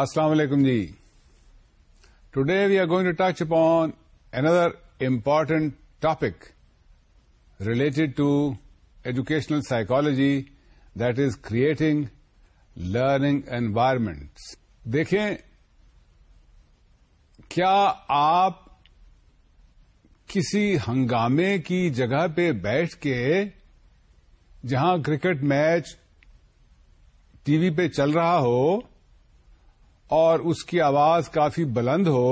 السلام علیکم جی today we are going to touch upon another important topic related to educational psychology that is creating learning environment دیکھیں کیا آپ کسی ہنگامے کی جگہ پہ بیٹھ کے جہاں کرکٹ میچ ٹی وی پہ چل رہا ہو اور اس کی آواز کافی بلند ہو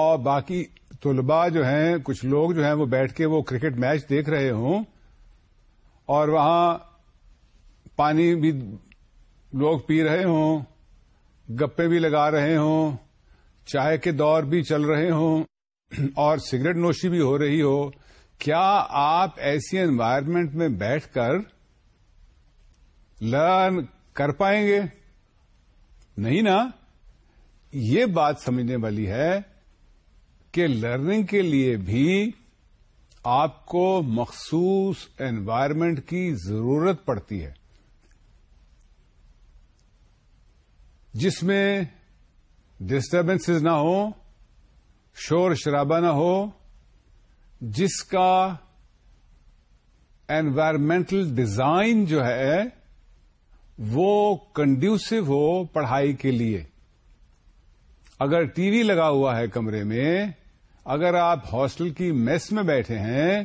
اور باقی طلباء جو ہیں کچھ لوگ جو ہیں وہ بیٹھ کے وہ کرکٹ میچ دیکھ رہے ہوں اور وہاں پانی بھی لوگ پی رہے ہوں گپے بھی لگا رہے ہوں چائے کے دور بھی چل رہے ہوں اور سگریٹ نوشی بھی ہو رہی ہو کیا آپ ایسی انوائرمنٹ میں بیٹھ کر لرن کر پائیں گے نہیں نا یہ بات سمجھنے والی ہے کہ لرننگ کے لیے بھی آپ کو مخصوص انوائرمنٹ کی ضرورت پڑتی ہے جس میں ڈسٹربینس نہ ہو شور شرابہ نہ ہو جس کا انوائرمنٹل ڈیزائن جو ہے وہ کنڈیوسو ہو پڑھائی کے لیے اگر ٹی وی لگا ہوا ہے کمرے میں اگر آپ ہاسٹل کی میس میں بیٹھے ہیں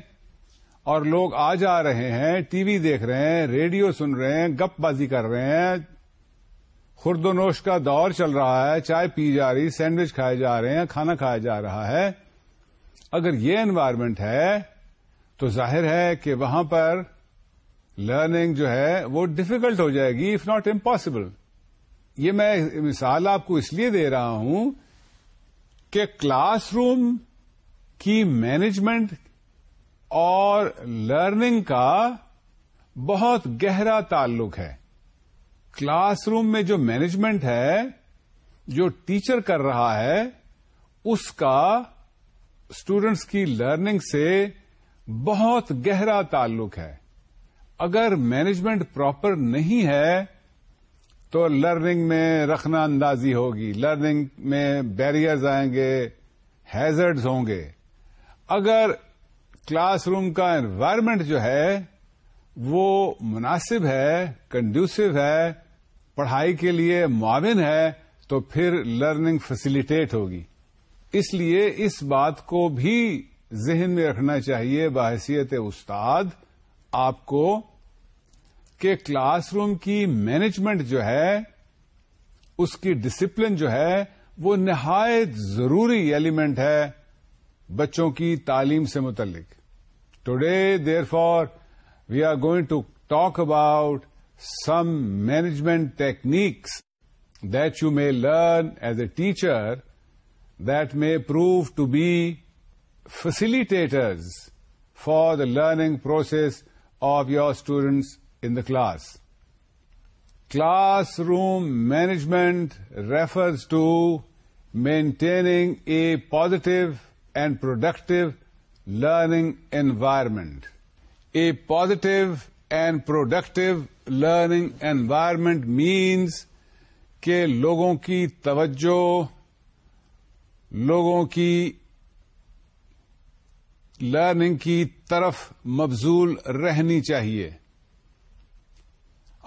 اور لوگ آ جا رہے ہیں ٹی وی دیکھ رہے ہیں ریڈیو سن رہے ہیں گپ بازی کر رہے ہیں خرد و نوش کا دور چل رہا ہے چائے پی جا رہی سینڈوچ کھائے جا رہے ہیں کھانا کھایا جا رہا ہے اگر یہ انوائرمنٹ ہے تو ظاہر ہے کہ وہاں پر لرننگ جو ہے وہ ڈفیکلٹ ہو جائے گی اف ناٹ امپاسبل یہ میں مثال آپ کو اس لیے دے رہا ہوں کہ کلاس روم کی مینجمنٹ اور لرننگ کا بہت گہرا تعلق ہے کلاس روم میں جو مینجمنٹ ہے جو ٹیچر کر رہا ہے اس کا اسٹوڈینٹس کی لرننگ سے بہت گہرا تعلق ہے اگر مینجمنٹ پراپر نہیں ہے تو لرننگ میں رکھنا اندازی ہوگی لرننگ میں بیریئرز آئیں گے ہیزرڈز ہوں گے اگر کلاس روم کا انوائرمنٹ جو ہے وہ مناسب ہے کنڈیوسو ہے پڑھائی کے لیے معاون ہے تو پھر لرننگ فیسیلیٹیٹ ہوگی اس لیے اس بات کو بھی ذہن میں رکھنا چاہیے بحثیت استاد آپ کو کہ کلاس روم کی مینجمنٹ جو ہے اس کی ڈسپلن جو ہے وہ نہایت ضروری ایلیمنٹ ہے بچوں کی تعلیم سے متعلق today therefore we are going to talk about some management techniques that you may learn as a teacher that may prove to be facilitators for the learning process of your students in the class. Classroom management refers to maintaining a positive and productive learning environment. A positive and productive learning environment means کہ لوگوں کی توجہ لوگوں کی learning کی طرف مبزول رہنی چاہیے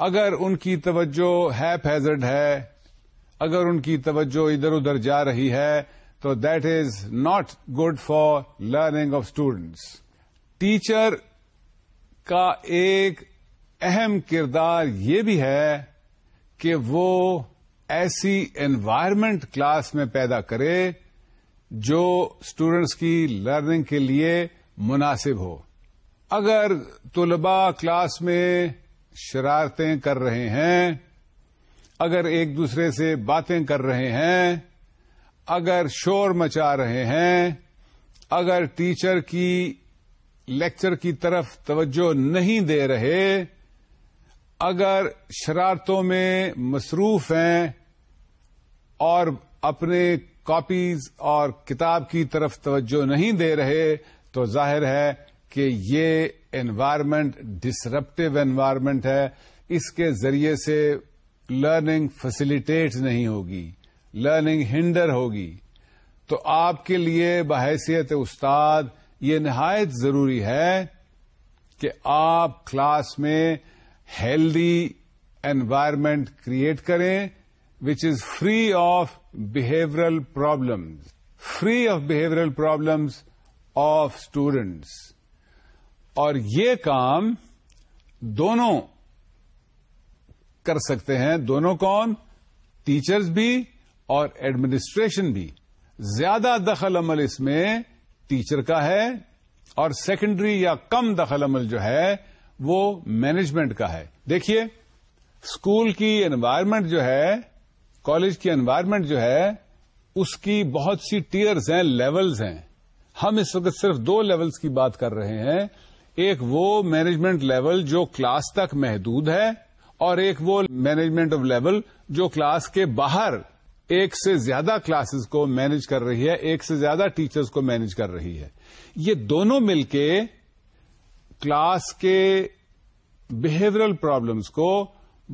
اگر ان کی توجہ ہے پیزڈ ہے اگر ان کی توجہ ادھر ادھر جا رہی ہے تو that is not good for learning of students teacher کا ایک اہم کردار یہ بھی ہے کہ وہ ایسی انوائرمنٹ کلاس میں پیدا کرے جو اسٹوڈنٹس کی لرننگ کے لیے مناسب ہو اگر طلباء کلاس میں شرارتیں کر رہے ہیں اگر ایک دوسرے سے باتیں کر رہے ہیں اگر شور مچا رہے ہیں اگر ٹیچر کی لیکچر کی طرف توجہ نہیں دے رہے اگر شرارتوں میں مصروف ہیں اور اپنے کاپیز اور کتاب کی طرف توجہ نہیں دے رہے تو ظاہر ہے کہ یہ انوائرمنٹ ڈسرپٹیو انوائرمنٹ ہے اس کے ذریعے سے لرننگ فیسیلیٹیٹ نہیں ہوگی لرننگ ہنڈر ہوگی تو آپ کے لیے بحیثیت استاد یہ نہایت ضروری ہے کہ آپ کلاس میں ہیلدی انوائرمنٹ کریٹ کریں which is free of behavioural problems free of behavioural problems of students اور یہ کام دونوں کر سکتے ہیں دونوں کون ٹیچرز بھی اور ایڈمنسٹریشن بھی زیادہ دخل عمل اس میں ٹیچر کا ہے اور سیکنڈری یا کم دخل عمل جو ہے وہ مینجمنٹ کا ہے دیکھیے اسکول کی انوائرمنٹ جو ہے کالج کی انوائرمنٹ جو ہے اس کی بہت سی ٹیئرز ہیں لیولز ہیں ہم اس وقت صرف دو لیولز کی بات کر رہے ہیں ایک وہ مینجمنٹ لیول جو کلاس تک محدود ہے اور ایک وہ مینجمنٹ آف لیول جو کلاس کے باہر ایک سے زیادہ کلاسز کو مینج کر رہی ہے ایک سے زیادہ ٹیچرز کو مینج کر رہی ہے یہ دونوں مل کے کلاس کے بہیورل پرابلمس کو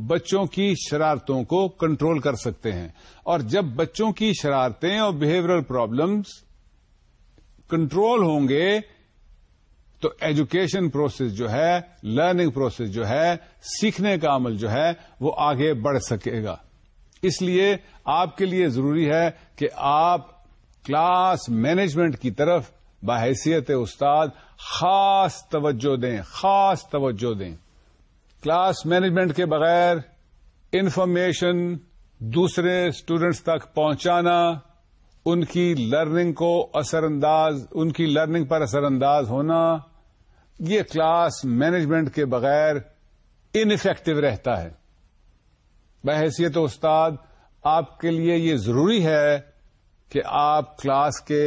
بچوں کی شرارتوں کو کنٹرول کر سکتے ہیں اور جب بچوں کی شرارتیں اور بہیورل پرابلمس کنٹرول ہوں گے تو ایجوکیشن پروسیس جو ہے لرننگ پروسیس جو ہے سیکھنے کا عمل جو ہے وہ آگے بڑھ سکے گا اس لیے آپ کے لیے ضروری ہے کہ آپ کلاس مینجمنٹ کی طرف بحیثیت استاد خاص توجہ دیں خاص توجہ دیں کلاس مینجمنٹ کے بغیر انفارمیشن دوسرے اسٹوڈینٹس تک پہنچانا ان کی لرننگ کو اثر انداز ان کی لرننگ پر اثر انداز ہونا یہ کلاس مینجمنٹ کے بغیر انفیکٹو رہتا ہے بحیثیت استاد آپ کے لیے یہ ضروری ہے کہ آپ کلاس کے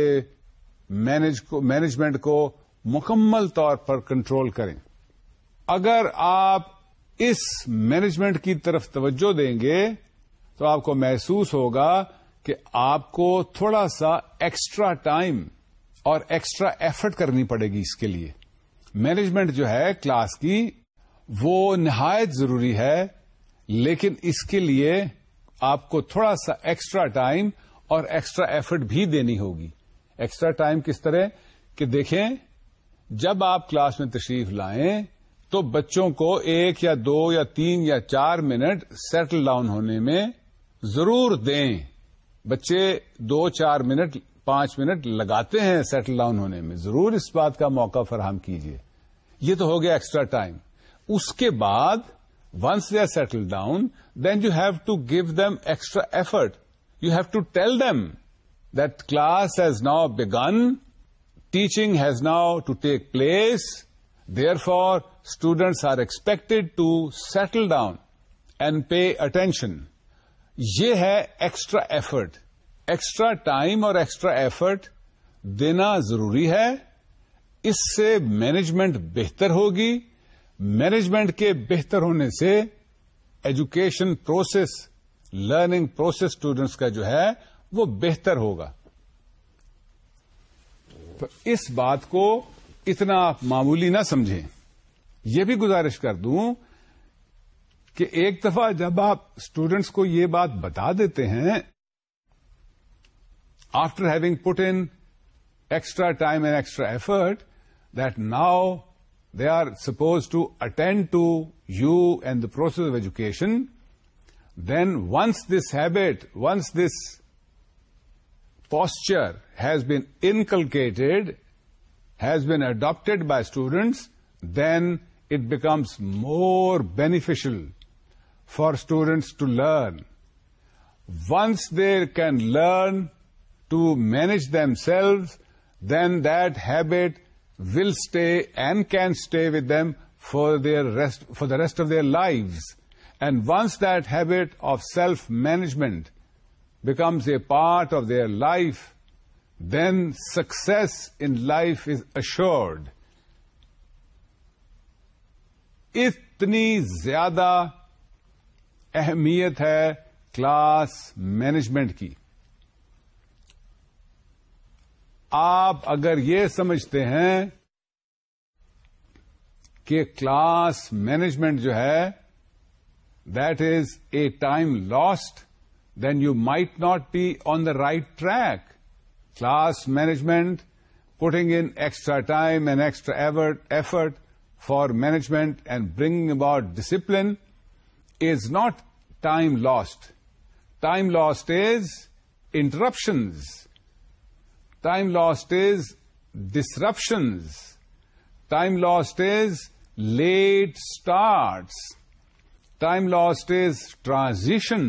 مینجمنٹ کو مکمل طور پر کنٹرول کریں اگر آپ اس مینجمنٹ کی طرف توجہ دیں گے تو آپ کو محسوس ہوگا کہ آپ کو تھوڑا سا ایکسٹرا ٹائم اور ایکسٹرا ایفرٹ کرنی پڑے گی اس کے لیے مینجمنٹ جو ہے کلاس کی وہ نہایت ضروری ہے لیکن اس کے لیے آپ کو تھوڑا سا ایکسٹرا ٹائم اور ایکسٹرا ایفرٹ بھی دینی ہوگی ایکسٹرا ٹائم کس طرح کہ دیکھیں جب آپ کلاس میں تشریف لائیں تو بچوں کو ایک یا دو یا تین یا چار منٹ سیٹل ڈاؤن ہونے میں ضرور دیں بچے دو چار منٹ پانچ منٹ لگاتے ہیں سیٹل ڈاؤن ہونے میں ضرور اس بات کا موقع فراہم کیجیے یہ تو ہو گیا ایکسٹرا ٹائم اس کے بعد once they are settle down then you have to give them extra effort you have to tell them that class has now begun teaching has now to take place therefore students are expected to settle down and pay attention یہ ہے extra effort extra time اور extra effort دینا ضروری ہے اس سے management بہتر ہوگی management کے بہتر ہونے سے education process learning process students کا جو ہے وہ بہتر ہوگا تو اس بات کو اتنا آپ معمولی نہ سمجھیں یہ بھی گزارش کر دوں کہ ایک دفعہ جب آپ اسٹوڈینٹس کو یہ بات بتا دیتے ہیں after having put in extra time and extra effort that now they are supposed to attend to you and the process of education, then once this habit, once this posture has been inculcated, has been adopted by students, then it becomes more beneficial for students to learn. Once they can learn to manage themselves, then that habit will stay and can stay with them for their rest for the rest of their lives. And once that habit of self-management becomes a part of their life, then success in life is assured. اتنی زیادہ اہمیت ہے class management کی آپ اگر یہ سمجھتے ہیں کہ کلاس مینجمنٹ جو ہے that is a time lost then you might not be on the right track class management putting extra time and extra effort for management and bring about discipline is not time lost time lost is interruptions time lost is disruptions time lost is late start time lost is transition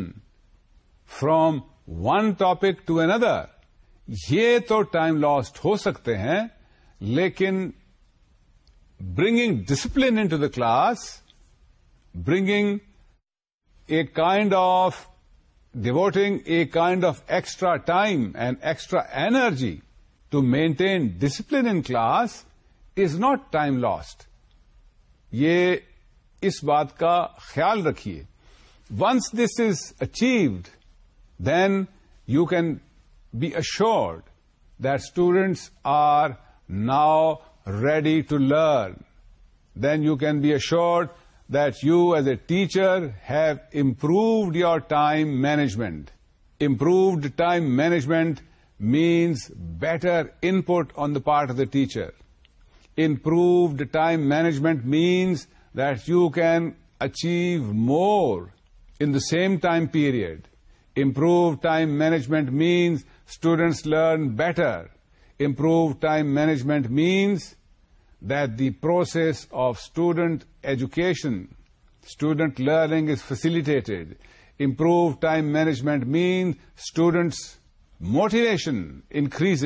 from one topic to another یہ تو time lost ہو سکتے ہیں لیکن bring discipline in the class bringing a kind of devoting a kind of extra time and extra energy to maintain discipline in class is not time lost یہ اس بات کا خیال رکھیے once this is achieved then you can be assured that students are now ready turn then you can be assured that you as a teacher have improved your time management. Improved time management means better input on the part of the teacher. Improved time management means that you can achieve more in the same time period. Improved time management means students learn better. Improved time management means that the process of student education student learning is facilitated. Improve time management mean students motivation increase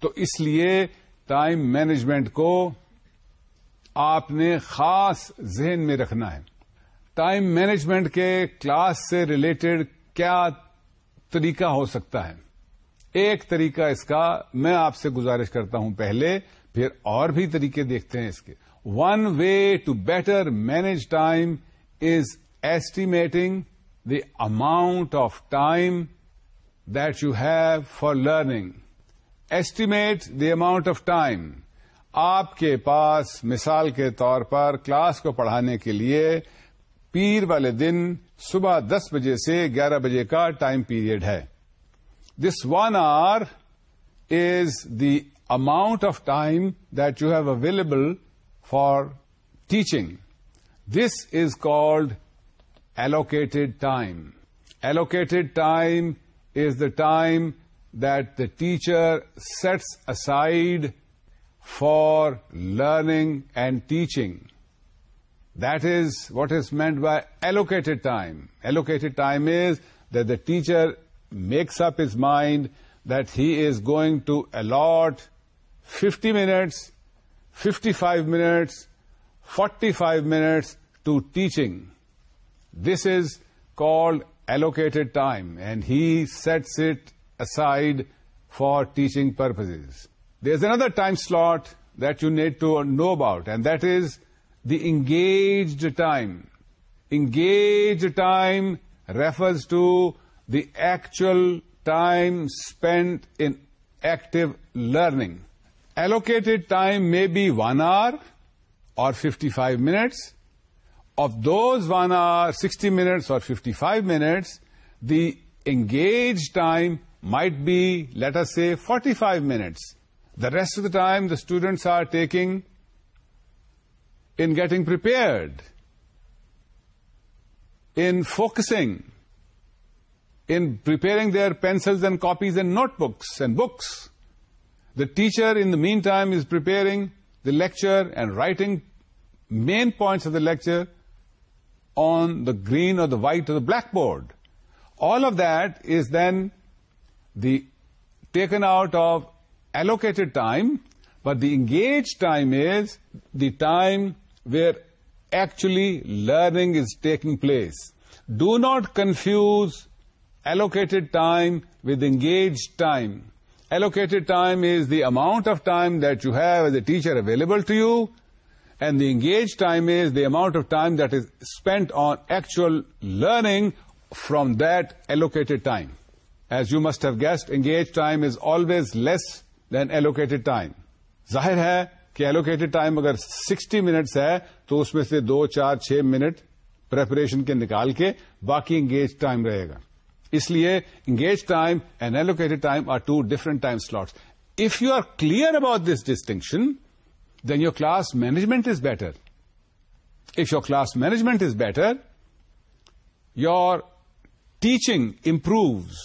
تو اس لیے time management کو آپ نے خاص ذہن میں رکھنا ہے ٹائم مینجمنٹ کے کلاس سے ریلیٹڈ کیا طریقہ ہو سکتا ہے ایک طریقہ اس کا میں آپ سے گزارش کرتا ہوں پہلے پھر اور بھی طریقے دیکھتے ہیں اس کے one way to better manage time is estimating the amount of time that you have for learning estimate the amount of time آپ کے پاس مثال کے طور پر کلاس کو پڑھانے کے لیے پیر والے دن صبح دس بجے سے گیارہ بجے کا ٹائم پیریڈ ہے This 1 hour is the amount of time that you have available for teaching. This is called allocated time. Allocated time is the time that the teacher sets aside for learning and teaching. That is what is meant by allocated time. Allocated time is that the teacher makes up his mind that he is going to allot 50 minutes, 55 minutes, 45 minutes to teaching. This is called allocated time, and he sets it aside for teaching purposes. There's another time slot that you need to know about, and that is the engaged time. Engaged time refers to the actual time spent in active learning. Allocated time may be 1 hour or 55 minutes. Of those 1 hour, 60 minutes or 55 minutes, the engaged time might be, let us say, 45 minutes. The rest of the time the students are taking in getting prepared, in focusing, in preparing their pencils and copies and notebooks and books. The teacher, in the meantime, is preparing the lecture and writing main points of the lecture on the green or the white or the blackboard. All of that is then taken out of allocated time, but the engaged time is the time where actually learning is taking place. Do not confuse allocated time with engage time allocated time is the amount of time that you have a teacher available to you and the engage time is the amount of time that is spend on actual learning from that allocated time as you must have guessed engage time is always less than allocated time ظاہر ہے کہ allocated time اگر sixty minute ہے تو اس میں سے دو چار چھ منٹ پریپریشن کے نکال کے باقی انگیج ٹائم رہے گا اس لیے engage time and allocated time are two different time slots if you are clear about this distinction then your class management is better if your class management is better your teaching improves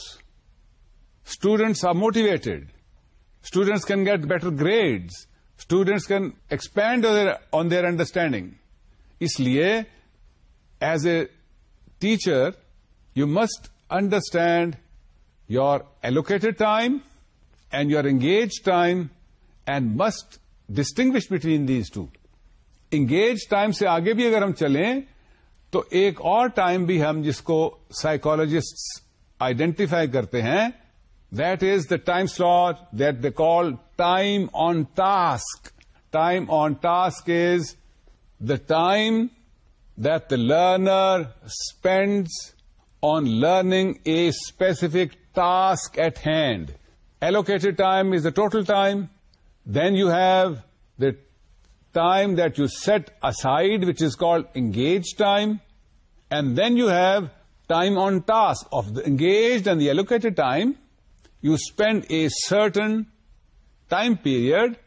students are motivated students can get better grades students can expand on their understanding اس لیے as a teacher you must understand your allocated time and your engage time and must distinguish between these to engage time سے آگے بھی اگر ہم چلیں تو ایک اور ٹائم بھی ہم جس کو psychologists آئیڈینٹیفائی کرتے ہیں that is the time slot that they call time on task time on task is the time that the learner spends on learning a specific task at hand. Allocated time is the total time. Then you have the time that you set aside, which is called engaged time. And then you have time on task. Of the engaged and the allocated time, you spend a certain time period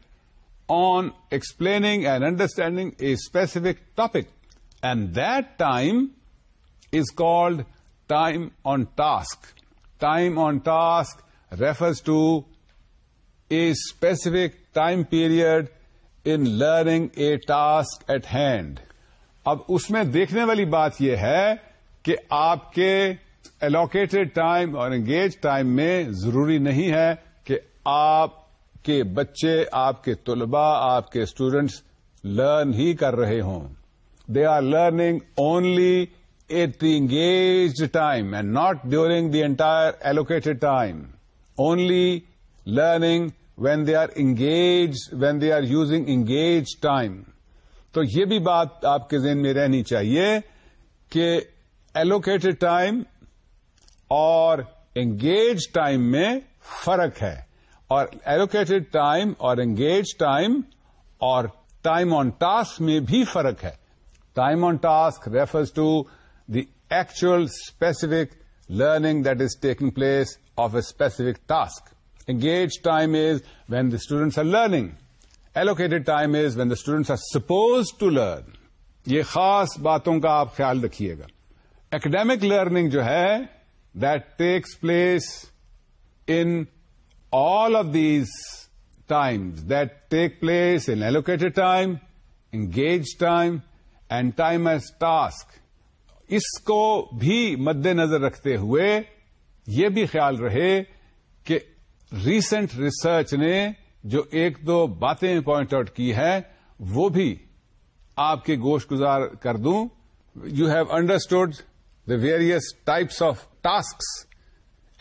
on explaining and understanding a specific topic. And that time is called time on task time on task refers to a specific time period in learning a task at hand اب اس میں دیکھنے والی بات یہ ہے کہ آپ کے ایلوکیٹڈ ٹائم اور انگیج ٹائم میں ضروری نہیں ہے کہ آپ کے بچے آپ کے طلبا آپ کے اسٹوڈینٹس لرن ہی کر رہے ہوں they are learning only at time and not during the entire allocated time only learning when they are engage when they are using engage time تو یہ بھی بات آپ کے ذہن میں رہنی چاہیے کہ ایلوکیٹڈ ٹائم اور انگیج ٹائم میں فرق ہے اور ایلوکیٹڈ ٹائم اور انگیج ٹائم اور ٹائم آن ٹاسک میں بھی فرق ہے time on task refers to the actual specific learning that is taking place of a specific task engage time is when the students are learning allocated time is when the students are suppose to learn یہ خاص باتوں کا آپ خیال رکھیے گا academic learning جو ہے that takes place in all of these time that take place in allocated time engage time and time as task اس کو بھی مد نظر رکھتے ہوئے یہ بھی خیال رہے کہ ریسنٹ ریسرچ نے جو ایک دو باتیں پوائنٹ آؤٹ کی ہے وہ بھی آپ کے گوشت گزار کر دوں you have understood the various types of task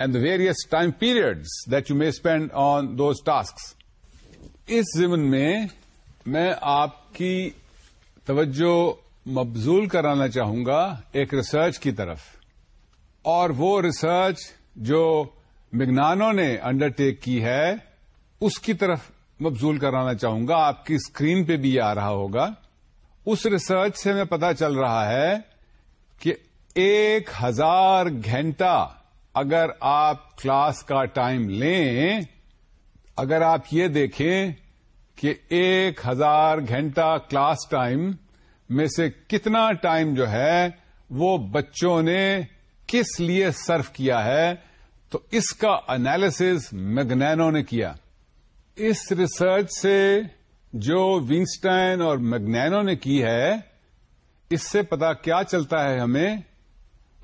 and the various time periods that you may spend on those task اس زمن میں میں آپ کی توجہ مبزول کرانا چاہوں گا ایک ریسرچ کی طرف اور وہ ریسرچ جو مگنانوں نے انڈر ٹیک کی ہے اس کی طرف مبزول کرانا چاہوں گا آپ کی اسکرین پہ بھی یہ آ رہا ہوگا اس ریسرچ سے میں پتہ چل رہا ہے کہ ایک ہزار گھنٹہ اگر آپ کلاس کا ٹائم لیں اگر آپ یہ دیکھیں کہ ایک ہزار گھنٹہ کلاس ٹائم میں سے کتنا ٹائم جو ہے وہ بچوں نے کس لیے سرف کیا ہے تو اس کا انالس میگنینو نے کیا اس ریسرچ سے جو ونگسٹائن اور میگنینو نے کی ہے اس سے پتا کیا چلتا ہے ہمیں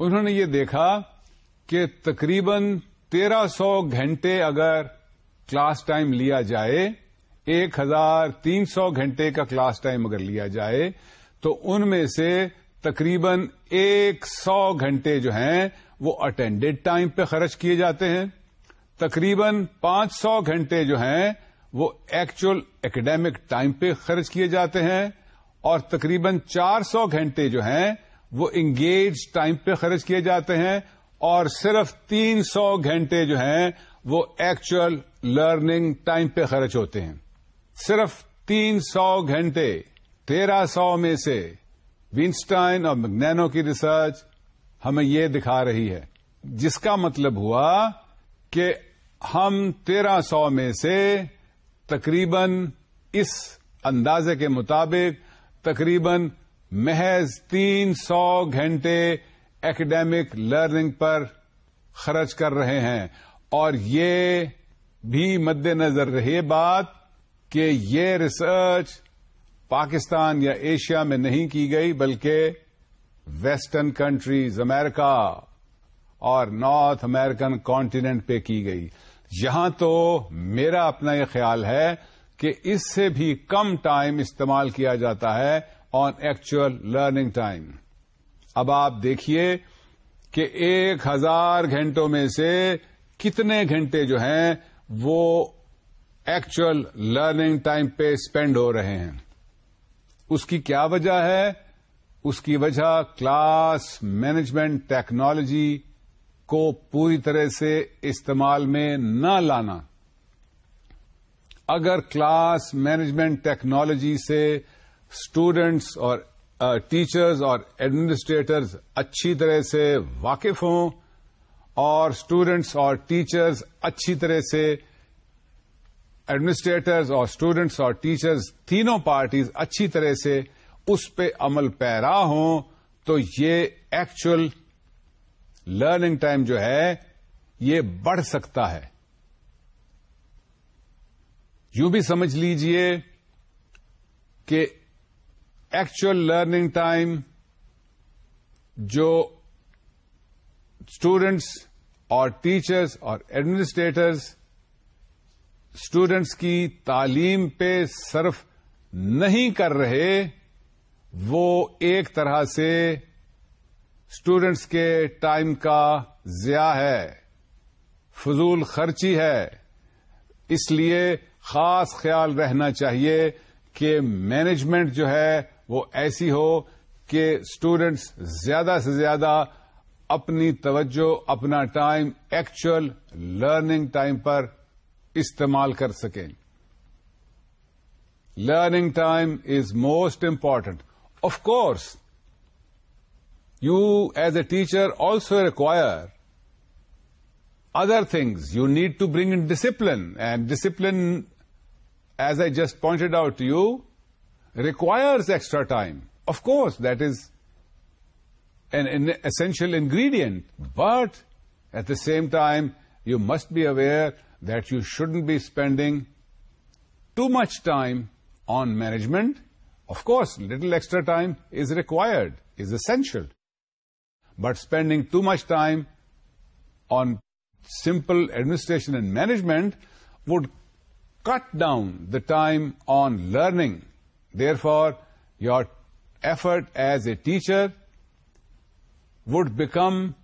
انہوں نے یہ دیکھا کہ تقریباً تیرہ سو گھنٹے اگر کلاس ٹائم لیا جائے ایک ہزار تین سو گھنٹے کا کلاس ٹائم اگر لیا جائے تو ان میں سے تقریباً ایک سو گھنٹے جو ہیں وہ اٹینڈیڈ ٹائم پہ خرچ کیے جاتے ہیں تقریباً پانچ سو گھنٹے جو ہیں وہ ایکچول اکیڈیمک ٹائم پہ خرچ کیے جاتے ہیں اور تقریباً چار سو گھنٹے جو ہیں وہ انگیج ٹائم پہ خرچ کیے جاتے ہیں اور صرف تین سو گھنٹے جو ہیں وہ ایکچول لرننگ ٹائم پہ خرچ ہوتے ہیں صرف تین سو گھنٹے تیرہ سو میں سے ونسٹائن اور مگنینو کی ریسرچ ہمیں یہ دکھا رہی ہے جس کا مطلب ہوا کہ ہم تیرہ سو میں سے تقریباً اس اندازے کے مطابق تقریباً محض تین سو گھنٹے ایکڈیمک لرننگ پر خرچ کر رہے ہیں اور یہ بھی مد نظر رہی بات کہ یہ ریسرچ پاکستان یا ایشیا میں نہیں کی گئی بلکہ ویسٹرن کنٹریز امریکہ اور نارتھ امریکن کانٹیننٹ پہ کی گئی یہاں تو میرا اپنا یہ خیال ہے کہ اس سے بھی کم ٹائم استعمال کیا جاتا ہے آن ایکچل لرننگ ٹائم اب آپ دیکھیے کہ ایک ہزار گھنٹوں میں سے کتنے گھنٹے جو ہیں وہ ایکچل لرننگ ٹائم پہ اسپینڈ ہو رہے ہیں اس کی کیا وجہ ہے اس کی وجہ کلاس مینجمنٹ ٹیکنالوجی کو پوری طرح سے استعمال میں نہ لانا اگر کلاس مینجمنٹ ٹیکنالوجی سے اسٹوڈینٹس اور ٹیچرز اور ایڈمنسٹریٹرز اچھی طرح سے واقف ہوں اور اسٹوڈینٹس اور ٹیچرز اچھی طرح سے ایڈمنسٹریٹرز اور اسٹوڈنٹس اور ٹیچرز تینوں پارٹیز اچھی طرح سے اس پہ عمل پیرا ہوں تو یہ ایکچول لرننگ ٹائم جو ہے یہ بڑھ سکتا ہے یوں بھی سمجھ لیجئے کہ ایکچول لرننگ ٹائم جو اسٹوڈنٹس اور ٹیچرس اور ایڈمنسٹریٹرز اسٹوڈینٹس کی تعلیم پہ صرف نہیں کر رہے وہ ایک طرح سے اسٹوڈینٹس کے ٹائم کا ضیا ہے فضول خرچی ہے اس لیے خاص خیال رہنا چاہیے کہ مینجمنٹ جو ہے وہ ایسی ہو کہ اسٹوڈینٹس زیادہ سے زیادہ اپنی توجہ اپنا ٹائم ایکچوئل لرننگ ٹائم پر استعمال کر سکیں learning time is most important of course you as a teacher also require other things you need to bring in discipline and discipline as I just pointed out you requires extra time of course that is an essential ingredient but at the same time you must be aware that you shouldn't be spending too much time on management. Of course, little extra time is required, is essential. But spending too much time on simple administration and management would cut down the time on learning. Therefore, your effort as a teacher would become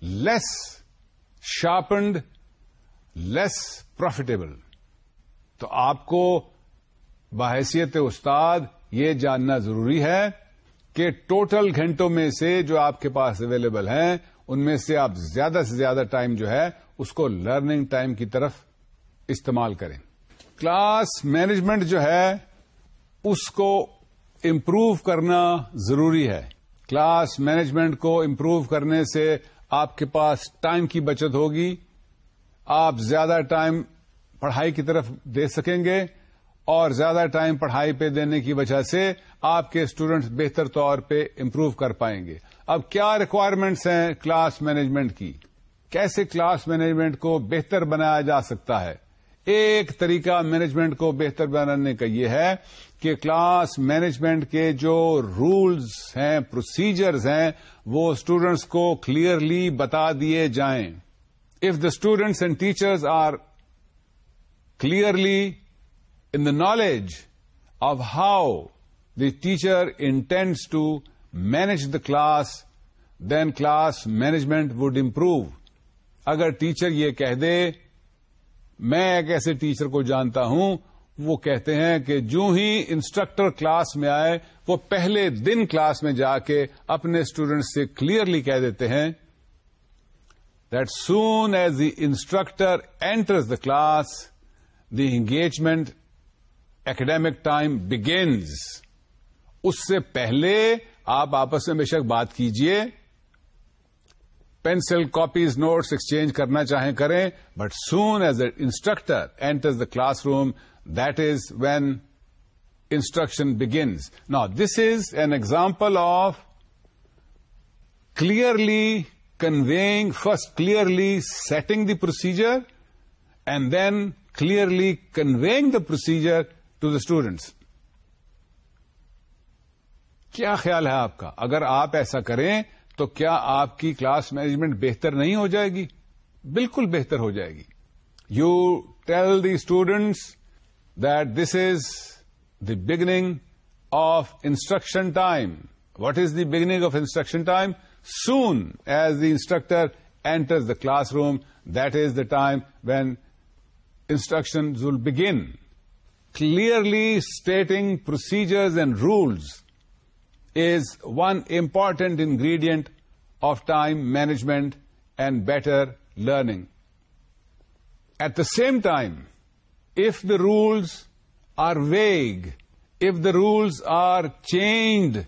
less sharpened less profitable تو آپ کو بحیثیت استاد یہ جاننا ضروری ہے کہ ٹوٹل گھنٹوں میں سے جو آپ کے پاس اویلیبل ہیں ان میں سے آپ زیادہ سے زیادہ ٹائم جو ہے اس کو لرننگ ٹائم کی طرف استعمال کریں کلاس مینجمنٹ جو ہے اس کو امپروو کرنا ضروری ہے کلاس مینجمنٹ کو امپروو کرنے سے آپ کے پاس ٹائم کی بچت ہوگی آپ زیادہ ٹائم پڑھائی کی طرف دے سکیں گے اور زیادہ ٹائم پڑھائی پہ دینے کی وجہ سے آپ کے اسٹوڈینٹس بہتر طور پہ امپروو کر پائیں گے اب کیا ریکوائرمنٹس ہیں کلاس مینجمنٹ کی کیسے کلاس مینجمنٹ کو بہتر بنایا جا سکتا ہے ایک طریقہ مینجمنٹ کو بہتر بنانے کا یہ ہے کہ کلاس مینجمنٹ کے جو رولز ہیں پروسیجرز ہیں وہ اسٹوڈینٹس کو کلیئرلی بتا دیے جائیں if the students and teachers are clearly in the knowledge of how the teacher intends to manage the class, then class management would improve. اگر teacher یہ کہہ دے میں ایک ایسے ٹیچر کو جانتا ہوں وہ کہتے ہیں کہ جو ہی انسٹرکٹر کلاس میں آئے وہ پہلے دن کلاس میں جا کے اپنے اسٹوڈینٹس سے کلیئرلی کہہ دیتے ہیں that soon as the instructor enters the class the engagement academic time begins. اس سے پہلے آپ آپس میں بے شک بات کیجیے پینسل کاپیز نوٹس ایکسچینج کرنا چاہیں کریں but soon as a instructor enters the classroom that is when instruction begins نا this is an example of clearly conveying first clearly setting the procedure and then clearly conveying the procedure to the students. کیا خیال ہے آپ کا اگر آپ ایسا کریں تو کیا آپ کی کلاس مینجمنٹ بہتر نہیں ہو جائے گی بالکل بہتر ہو جائے گی you tell the students that this is the beginning of instruction time what is the beginning of instruction time soon as the instructor enters the classroom, that is the time when instructions will begin, clearly stating procedures and rules is one important ingredient of time management and better learning. At the same time, if the rules are vague, if the rules are changed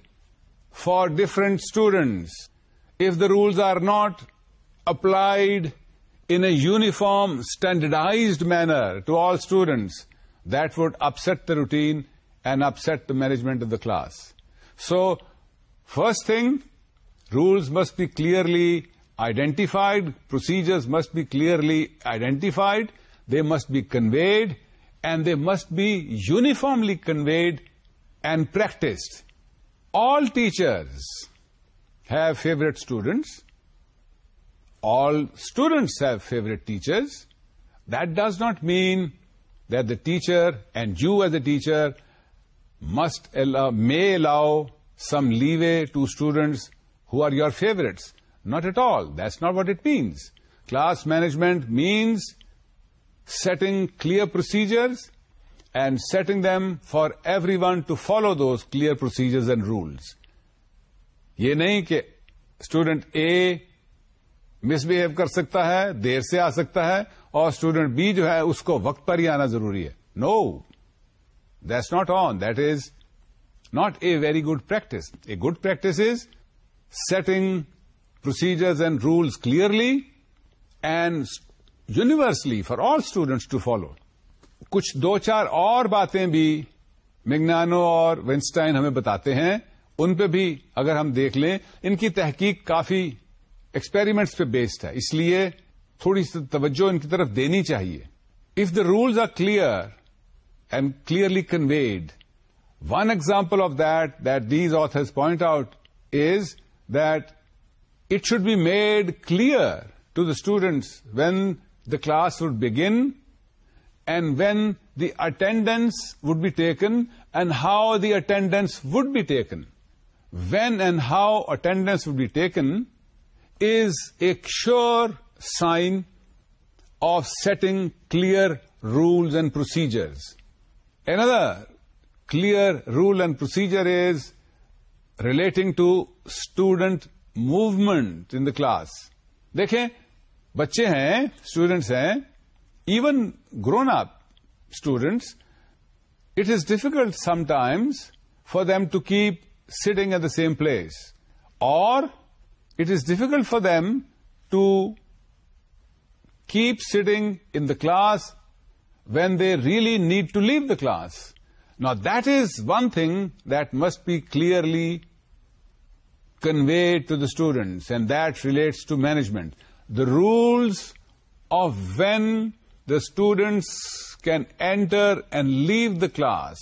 for different students, if the rules are not applied in a uniform, standardized manner to all students, that would upset the routine and upset the management of the class. So, first thing, rules must be clearly identified, procedures must be clearly identified, they must be conveyed, and they must be uniformly conveyed and practiced. All teachers have favorite students. All students have favorite teachers. That does not mean that the teacher and you as a teacher may allow some leeway to students who are your favorites. Not at all. That's not what it means. Class management means setting clear procedures and setting them for everyone to follow those clear procedures and rules. یہ نہیں کہ student A misbehave کر سکتا ہے دیر سے آ سکتا ہے اور اسٹوڈنٹ بی جو ہے اس کو وقت پر ہی آنا ضروری ہے no this not on that is not a very good practice a good practice is setting procedures and rules clearly and universally for all students to follow کچھ دو چار اور باتیں بھی مگنانو اور وینسٹائن ہمیں بتاتے ہیں ان پہ بھی اگر ہم دیکھ لیں ان کی تحقیق کافی ایکسپیریمنٹس پہ بیسڈ ہے اس لیے تھوڑی سی توجہ ان کی طرف دینی چاہیے if the rules are clear and clearly conveyed one example of that that these authors point out is that it should be made clear to the students when the class would begin and when the attendance would be taken and how the attendance would be taken when and how attendance would be taken is a sure sign of setting clear rules and procedures another clear role and procedure is relate to student movement in the class دیکھیں بچے ہیں students ہیں even grown students it is difficult sometimes for them to keep sitting at the same place, or it is difficult for them to keep sitting in the class when they really need to leave the class. Now, that is one thing that must be clearly conveyed to the students, and that relates to management. The rules of when the students can enter and leave the class,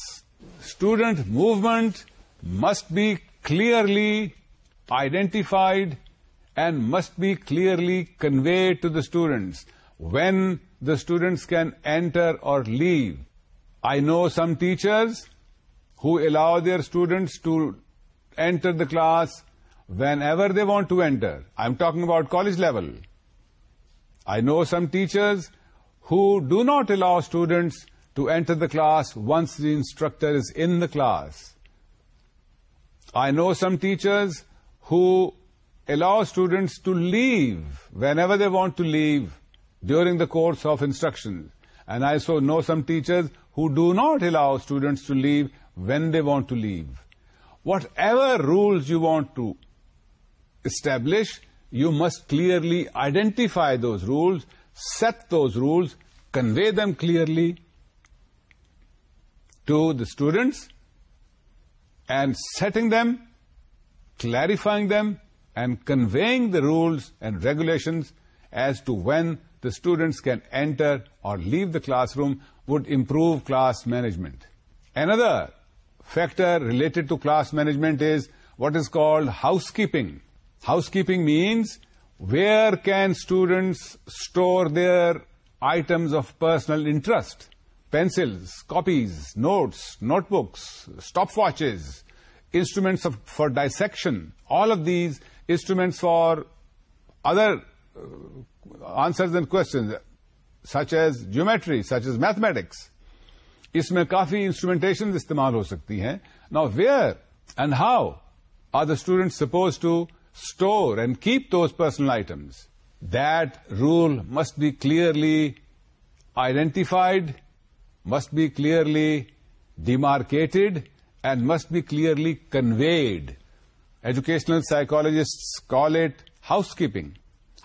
student movement must be clearly identified and must be clearly conveyed to the students when the students can enter or leave. I know some teachers who allow their students to enter the class whenever they want to enter. I'm talking about college level. I know some teachers who do not allow students to enter the class once the instructor is in the class. I know some teachers who allow students to leave whenever they want to leave during the course of instruction. And I also know some teachers who do not allow students to leave when they want to leave. Whatever rules you want to establish, you must clearly identify those rules, set those rules, convey them clearly to the students, and setting them, clarifying them, and conveying the rules and regulations as to when the students can enter or leave the classroom would improve class management. Another factor related to class management is what is called housekeeping. Housekeeping means where can students store their items of personal interest. Pencils copies notes notebooks stopwatches instruments for dissection all of these instruments for other answers and questions such as geometry such as mathematics اس میں کافی instrumentation استعمال ہو سکتی ہیں نا where and how are the student suppose to store and keep those personal items that rule must be clearly identified must be clearly demarcated and must be clearly conveyed educational psychologists call it housekeeping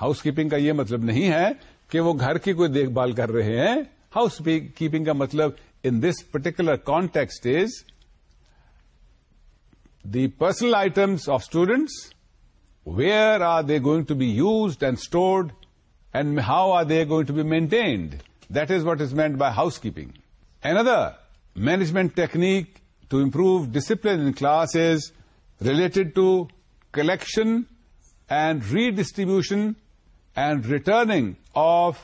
housekeeping کا یہ مطلب نہیں ہے کہ وہ گھر کی کوئی دیکھ بھال کر رہے ہیں ہاؤس کیپنگ کا مطلب in this particular context is the personal items of students where are they گوئگ to be use and stored and how are they going to be maintained that is what is meant by housekeeping Another management technique to improve discipline in class is related to collection and redistribution and returning of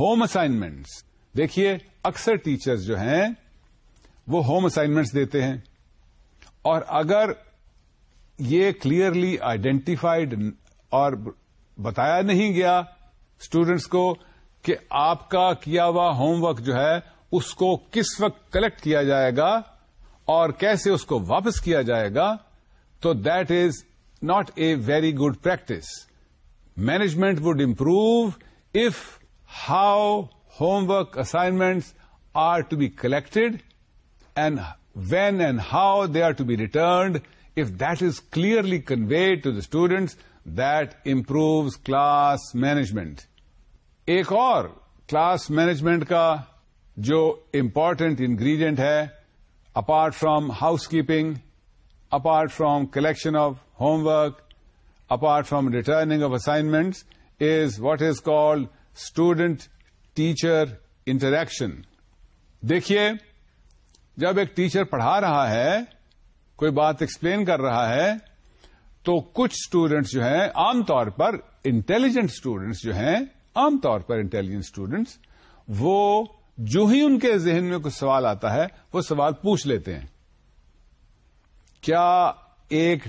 home assignments. دیکھیے اکثر teachers جو ہیں وہ home assignments دیتے ہیں اور اگر یہ کلیئرلی آئیڈینٹیفائڈ اور بتایا نہیں گیا اسٹوڈینٹس کو کہ آپ کا کیا ہوا ہوم ورک جو ہے اس کو کس وقت کلیکٹ کیا جائے گا اور کیسے اس کو واپس کیا جائے گا تو that is not a very good practice management would improve if how homework assignments are to be collected and when and how they are to be returned if that is clearly conveyed to the students that improves class management ایک اور class management کا جو important ingredient ہے apart from housekeeping apart from collection of homework apart from returning of assignment is what is called student teacher interaction دیکھیے جب ایک teacher پڑھا رہا ہے کوئی بات ایکسپلین کر رہا ہے تو کچھ اسٹوڈینٹس جو ہیں عام طور پر انٹیلیجنٹ اسٹوڈینٹس جو ہیں عام طور پر انٹیلیجنٹ اسٹوڈینٹس وہ جو ہی ان کے ذہن میں کچھ سوال آتا ہے وہ سوال پوچھ لیتے ہیں کیا ایک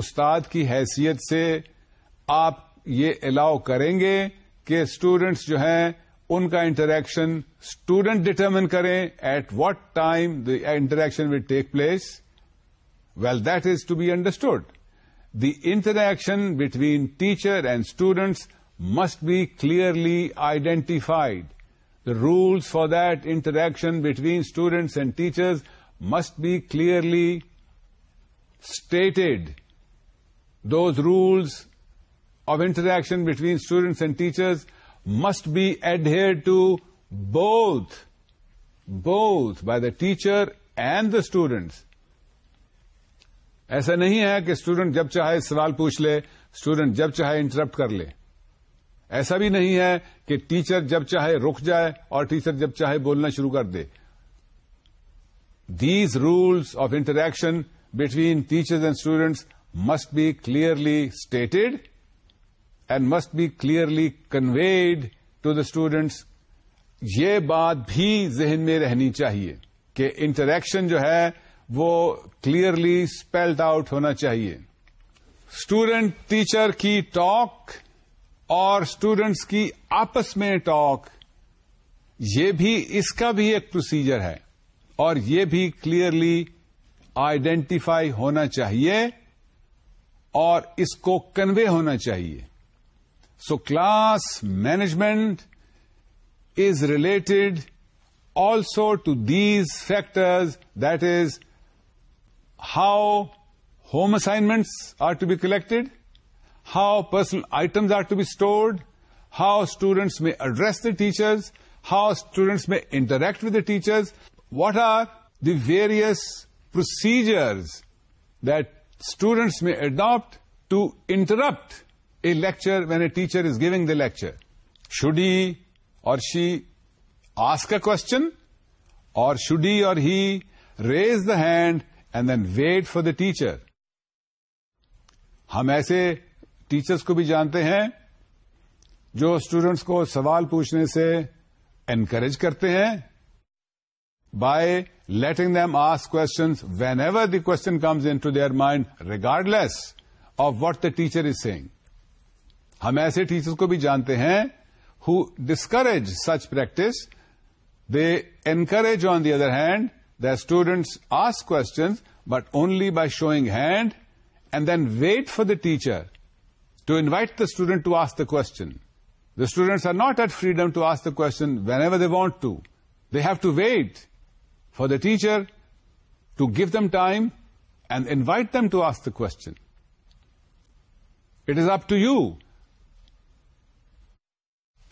استاد کی حیثیت سے آپ یہ الاؤ کریں گے کہ اسٹوڈینٹس جو ہیں ان کا انٹریکشن اسٹوڈنٹ ڈٹرمن کریں at what time the interaction will take place well that is to be understood the interaction between teacher and students must be clearly identified the rules for that interaction between students and teachers must be clearly stated. Those rules of interaction between students and teachers must be adhered to both, both by the teacher and the students. ایسا نہیں ہے کہ student جب چاہے سوال پوچھ لے student جب چاہے انٹرپٹ کر لے ایسا بھی نہیں ہے کہ ٹیچر جب چاہے رک جائے اور ٹیچر جب چاہے بولنا شروع کر دے these rules of interaction between teachers and students must be clearly stated and must be clearly conveyed to the students یہ بات بھی ذہن میں رہنی چاہیے کہ انٹریکشن جو ہے وہ کلیئرلی اسپیلڈ آؤٹ ہونا چاہیے اسٹوڈینٹ ٹیچر کی ٹاک اور اسٹوڈینٹس کی آپس میں ٹاک یہ بھی اس کا بھی ایک پروسیجر ہے اور یہ بھی کلیئرلی آئیڈینٹیفائی ہونا چاہیے اور اس کو کنوے ہونا چاہیے so class management is related also to these factors that is how home assignments are to be collected how personal items are to be stored, how students may address the teachers, how students may interact with the teachers, what are the various procedures that students may adopt to interrupt a lecture when a teacher is giving the lecture. Should he or she ask a question, or should he or he raise the hand and then wait for the teacher? हम ऐसे teachers کو بھی جانتے ہیں جو students کو سوال پوچھنے سے انکریج کرتے ہیں by letting them ask questions whenever the question comes into their mind regardless of what the teacher is saying ہم ایسے ٹیچرس کو بھی جانتے ہیں who discourage such practice they encourage on the other hand the students ask questions but only by showing hand and then wait for the teacher to invite the student to ask the question. The students are not at freedom to ask the question whenever they want to. They have to wait for the teacher to give them time and invite them to ask the question. It is up to you.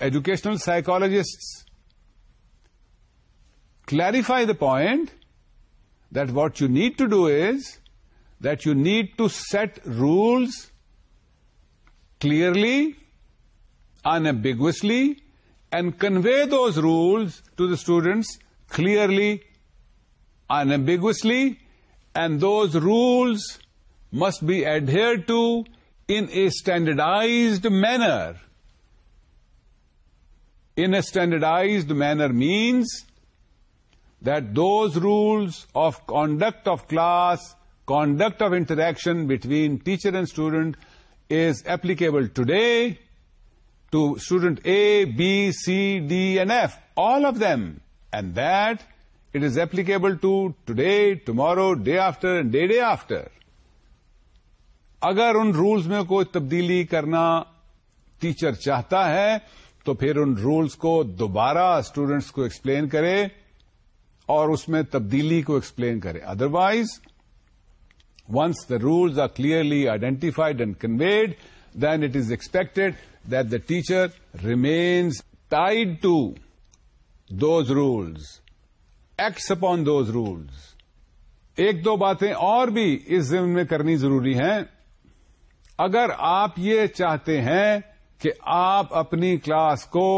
Educational psychologists clarify the point that what you need to do is that you need to set rules clearly, unambiguously, and convey those rules to the students clearly, unambiguously, and those rules must be adhered to in a standardized manner. In a standardized manner means that those rules of conduct of class, conduct of interaction between teacher and student is applicable to the student A B C D F all of them and that it is applicable today tomorrow day after day day after اگر ان rules میں کوئی تبدیلی کرنا teacher چاہتا ہے تو پھر ان رولز کو دوبارہ اسٹوڈنٹس کو ایکسپلین کرے اور اس میں تبدیلی کو ایکسپلین کرے otherwise once the rules are clearly identified and conveyed then it is expected that the teacher remains tied to those rules acts upon those rules ایک دو باتیں اور بھی اس ضمن میں کرنی ضروری ہیں اگر آپ یہ چاہتے ہیں کہ آپ اپنی کلاس کو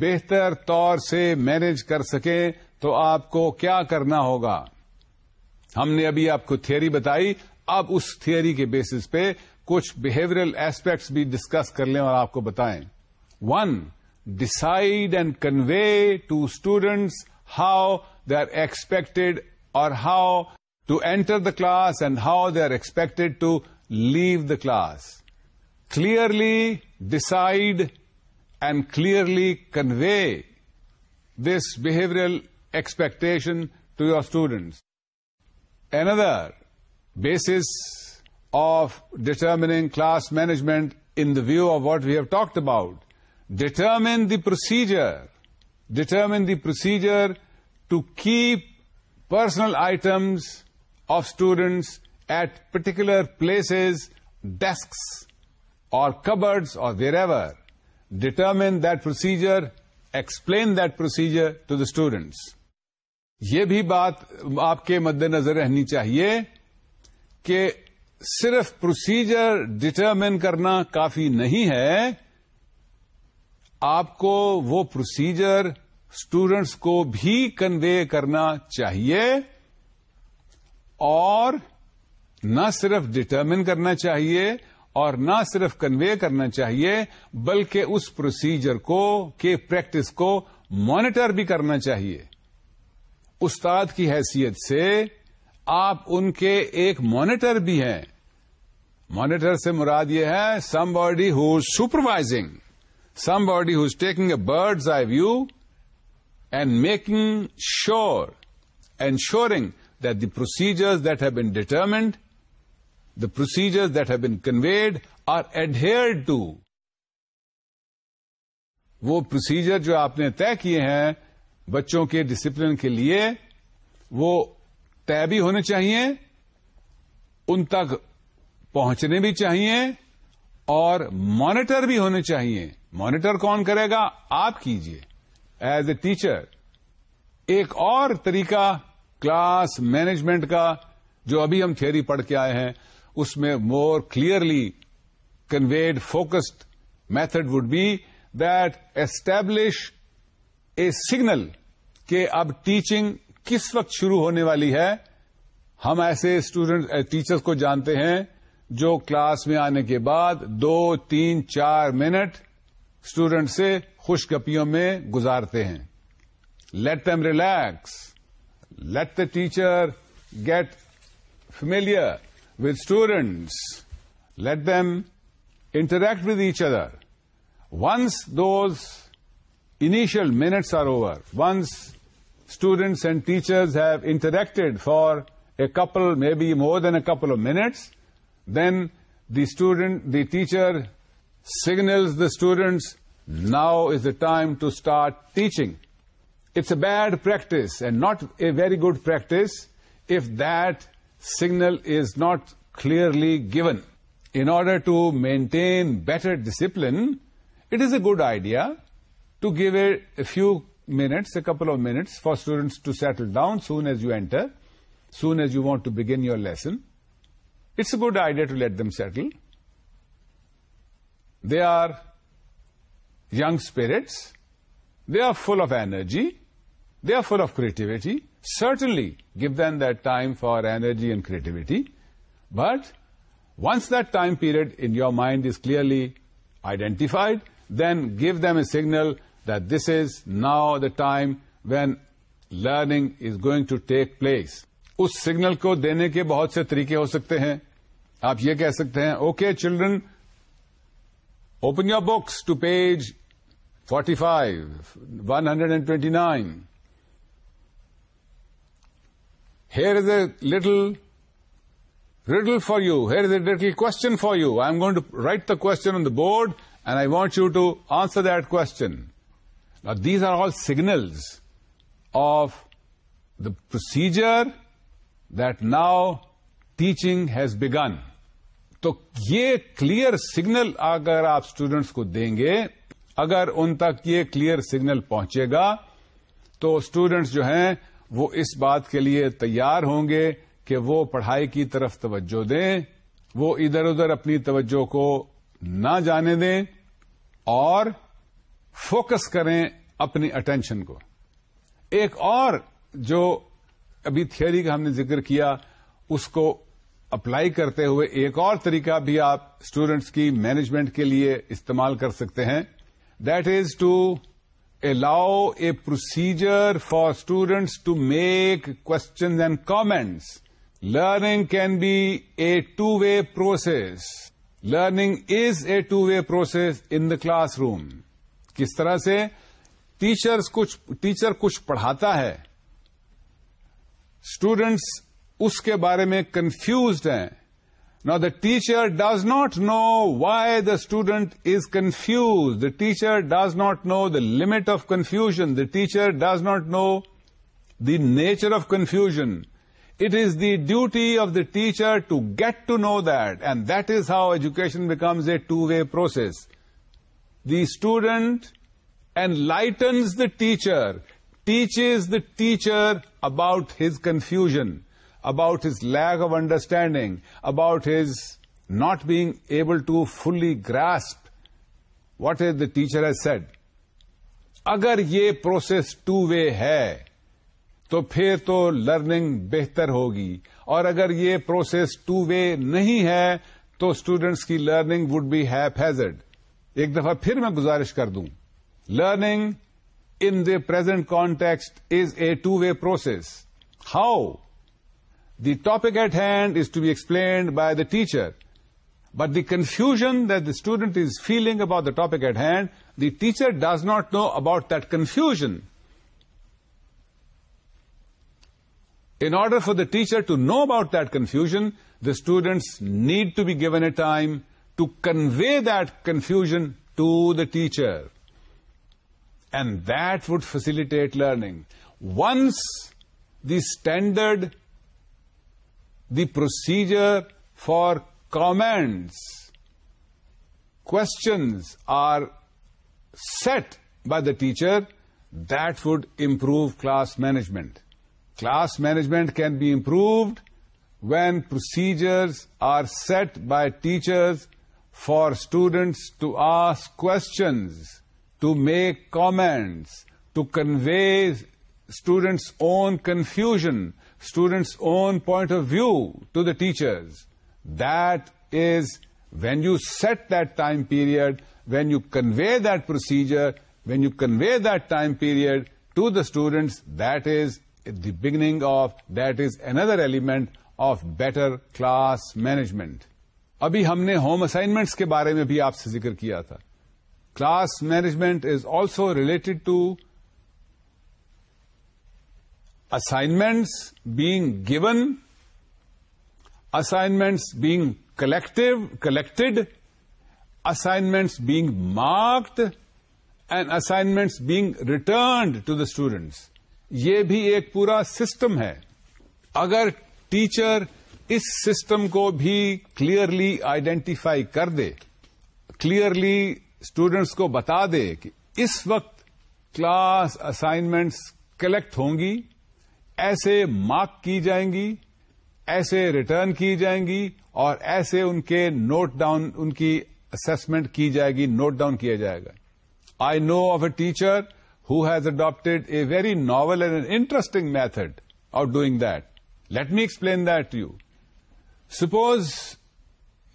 بہتر طور سے مینج کر سکیں تو آپ کو کیا کرنا ہوگا ہم نے ابھی آپ کو تھیوری بتائی اب اس تھیئری کے بیسس پہ کچھ بہیورل ایسپیکٹس بھی ڈسکس کر لیں اور آپ کو بتائیں one decide and convey to students how they are expected اور how to enter the class and how they are expected to leave the class clearly decide and clearly convey this behavioural expectation to your students Another basis of determining class management in the view of what we have talked about, determine the procedure to keep personal items of students at particular places, desks or cupboards or wherever. Determine that procedure, explain that procedure to the students. یہ بھی بات آپ کے مد نظر رہنی چاہیے کہ صرف پروسیجر ڈٹرمن کرنا کافی نہیں ہے آپ کو وہ پروسیجر اسٹوڈنٹس کو بھی کنوے کرنا چاہیے اور نہ صرف ڈٹرمن کرنا چاہیے اور نہ صرف کنوے کرنا چاہیے بلکہ اس پروسیجر کو کے پریکٹس کو مانیٹر بھی کرنا چاہیے استاد کی حیثیت سے آپ ان کے ایک مانیٹر بھی ہیں مانیٹر سے مراد یہ ہے somebody who supervising somebody his taking a bird's eye view and making sure and that the procedure that have been determined the procedure that have been conveyed are adhered to وہ پروسیجر جو آپ نے طے کیے ہیں بچوں کے ڈسپلن کے لیے وہ طے بھی ہونے چاہیے ان تک پہنچنے بھی چاہیے اور مانیٹر بھی ہونے چاہیے مانیٹر کون کرے گا آپ کیجیے ایز اے ٹیچر ایک اور طریقہ کلاس مینجمنٹ کا جو ابھی ہم تھیوری پڑھ کے آئے ہیں اس میں more clearly conveyed focused method would be that establish a signal کہ اب ٹیچنگ کس وقت شروع ہونے والی ہے ہم ایسے ٹیچرس کو جانتے ہیں جو کلاس میں آنے کے بعد دو تین چار منٹ اسٹوڈینٹ سے خوش گپیوں میں گزارتے ہیں let them relax let the teacher get familiar with students let them interact with each other once those Initial minutes are over. Once students and teachers have interacted for a couple, maybe more than a couple of minutes, then the teacher signals the students, now is the time to start teaching. It's a bad practice and not a very good practice if that signal is not clearly given. In order to maintain better discipline, it is a good idea to give it a few minutes, a couple of minutes for students to settle down soon as you enter, soon as you want to begin your lesson. It's a good idea to let them settle. They are young spirits. They are full of energy. They are full of creativity. Certainly, give them that time for energy and creativity. But once that time period in your mind is clearly identified, then give them a signal this is now now the time when learning is going to take place اس signal کو دینے کے بہت سے طریقے ہو سکتے ہیں آپ یہ کہہ سکتے ہیں okay children open books to page forty five one hundred and twenty nine here is a little riddle for you here is a little question for you I am gonna write the question on the board and I want you to answer that question these are all signals of the procedure that now teaching has begun تو یہ clear signal اگر آپ students کو دیں گے اگر ان تک یہ کلیئر سگنل پہنچے گا تو اسٹوڈینٹس جو ہیں وہ اس بات کے لیے تیار ہوں گے کہ وہ پڑھائی کی طرف توجہ دیں وہ ادھر ادھر اپنی توجہ کو نہ جانے دیں اور فوکس کریں اپنی اٹینشن کو ایک اور جو ابھی تھیوری کا ہم نے ذکر کیا اس کو اپلائی کرتے ہوئے ایک اور طریقہ بھی آپ اسٹوڈینٹس کی مینجمنٹ کے لیے استعمال کر سکتے ہیں that is to allow a procedure for students to make questions and comments learning can be a two way process learning is a two way process in the classroom کس طرح سے teacher teacher کچھ پڑھاتا ہے students اس کے بارے میں confused ہیں نا the teacher does not know why the student is confused the teacher does not know the limit of confusion the teacher does not know the nature of confusion It is the duty of the teacher to get to know that, and that is how education becomes a two-way process. The student enlightens the teacher, teaches the teacher about his confusion, about his lack of understanding, about his not being able to fully grasp what the teacher has said. Agar ye process two-way hai, تو پھر تو learning بہتر ہوگی اور اگر یہ process two way نہیں ہے تو اسٹوڈینٹس کی learning would be haphazard ایک دفعہ پھر میں گزارش کر دوں learning in the present context is a two way process how the topic at hand is to be explained by the teacher but the confusion the student is feeling about the topic at hand the teacher does not know about that confusion In order for the teacher to know about that confusion, the students need to be given a time to convey that confusion to the teacher. And that would facilitate learning. Once the standard, the procedure for comments, questions are set by the teacher, that would improve class management. Class management can be improved when procedures are set by teachers for students to ask questions, to make comments, to convey students' own confusion, students' own point of view to the teachers. That is, when you set that time period, when you convey that procedure, when you convey that time period to the students, that is the beginning of that is another element of better class management ابھی ہم نے home assignments کے بارے میں بھی آپ سے ذکر کیا تھا class management is also related to assignments being given assignments being collective collected assignments being marked and assignments being returned to the students یہ بھی ایک پورا سسٹم ہے اگر ٹیچر اس سسٹم کو بھی کلیئرلی آئیڈینٹیفائی کر دے کلیئرلی اسٹوڈینٹس کو بتا دے کہ اس وقت کلاس اسائنمنٹس کلیکٹ ہوں گی ایسے مارک کی جائیں گی ایسے ریٹرن کی جائیں گی اور ایسے ان کے نوٹ ڈاؤن ان کی اسمنٹ کی جائے گی نوٹ ڈاؤن کیا جائے گا I know of a teacher has adopted a very novel and and interesting method of doing that let me explain that you suppose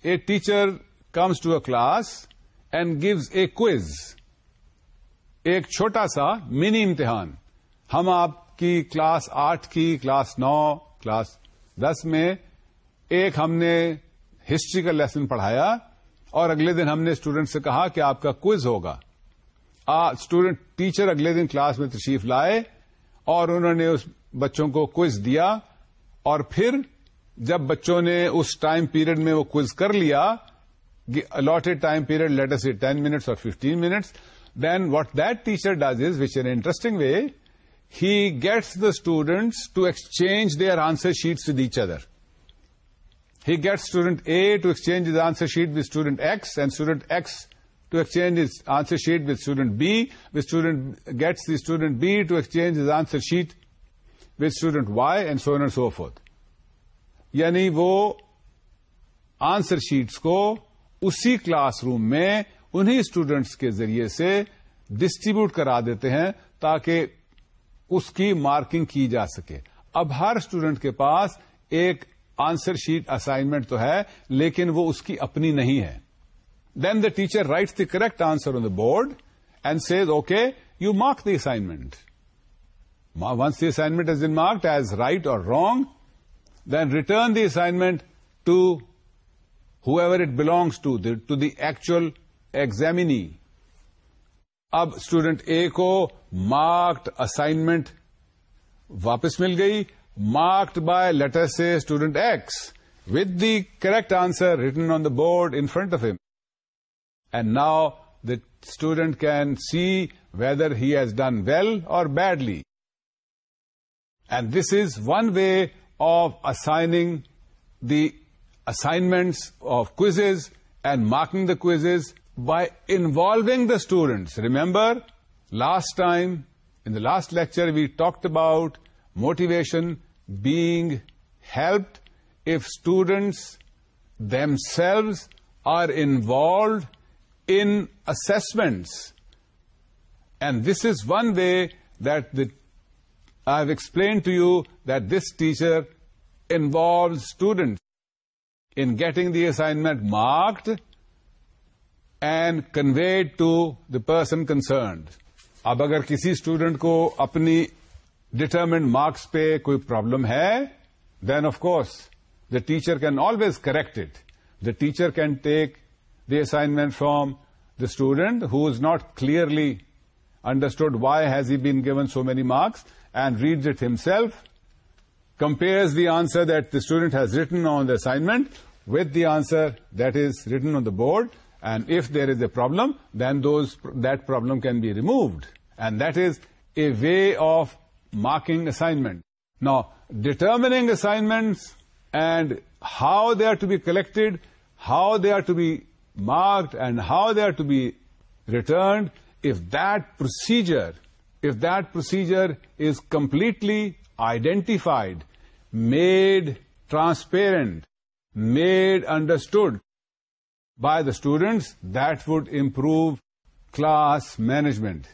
a teacher comes to class and gives a quiz ایک چھوٹا سا منی امتحان ہم آپ کی class آٹھ کی class نو کلاس دس میں ایک ہم نے ہسٹری کا لیسن پڑھایا اور اگلے دن ہم نے اسٹوڈینٹ سے کہا کہ آپ کا کوئز ہوگا اسٹوڈینٹ ٹیچر اگلے دن کلاس میں تشریف لائے اور انہوں نے اس بچوں کو کوئز دیا اور پھر جب بچوں نے اس ٹائم پیریڈ میں وہ کوئز کر لیا allotted time period let's say ten minutes اور fifteen minutes then what that teacher does is which an interesting way he gets the students to exchange their answer sheets with each other he gets student A to exchange the answer sheet with student X and student X to exchange his answer sheet with student B with student gets the student B to exchange his answer sheet with student Y and so on so forth یعنی وہ answer sheets کو اسی class room میں انہی students کے ذریعے سے distribute کرا دیتے ہیں تاکہ اس کی مارکنگ کی جا سکے اب ہر اسٹوڈنٹ کے پاس ایک آنسر شیٹ اسائنمنٹ تو ہے لیکن وہ اس کی اپنی نہیں ہے then the teacher write the correct answer on the board and says okay you mark the assignment once the assignment is been marked as right اور wrong then return the assignment tour it belongs to actual examinee اب student A کو marked assignment واپس مل گئی marked by let's say student X with the correct answer return on the board in front of him And now the student can see whether he has done well or badly. And this is one way of assigning the assignments of quizzes and marking the quizzes by involving the students. Remember, last time, in the last lecture, we talked about motivation being helped if students themselves are involved in assessments and this is one way that the I've explained to you that this teacher involves students in getting the assignment marked and conveyed to the person concerned. اب اگر کسی student کو اپنی determined marks پہ کوئی problem ہے then of course the teacher can always correct it the teacher can take the assignment from the student who is not clearly understood why has he been given so many marks, and reads it himself, compares the answer that the student has written on the assignment with the answer that is written on the board, and if there is a problem, then that problem can be removed. And that is a way of marking assignment. Now, determining assignments and how they are to be collected, how they are to be marked and how they are to be returned, if that procedure is completely identified, made transparent, made understood by the students, that would improve class management.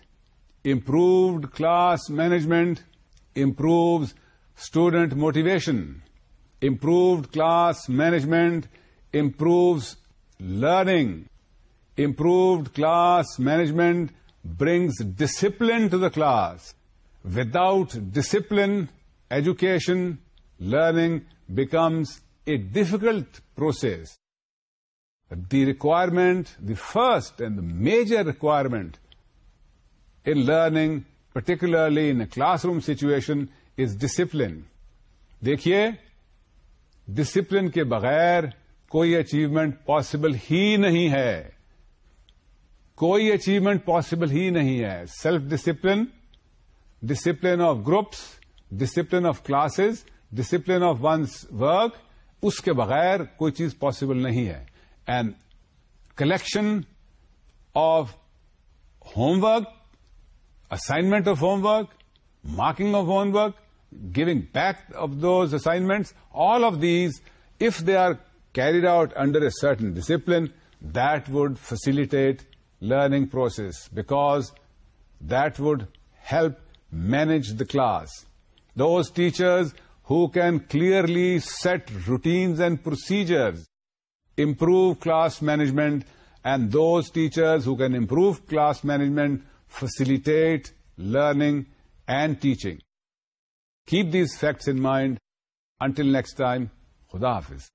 Improved class management improves student motivation. Improved class management improves learning improved class management brings discipline to the class without discipline education learning becomes a difficult process the requirement the first and the major requirement in learning particularly in classroom situation is discipline دیکھیے discipline کے بغیر کوئی achievement possible ہی نہیں ہے کوئی achievement possible ہی نہیں ہے self discipline discipline of groups discipline of classes discipline of once work اس کے بغیر کوئی چیز پاسبل نہیں ہے and collection of homework assignment of homework marking of homework giving back of those assignment all of these if they are carried out under a certain discipline, that would facilitate learning process because that would help manage the class. Those teachers who can clearly set routines and procedures, improve class management, and those teachers who can improve class management facilitate learning and teaching. Keep these facts in mind. Until next time, Khuda Hafiz.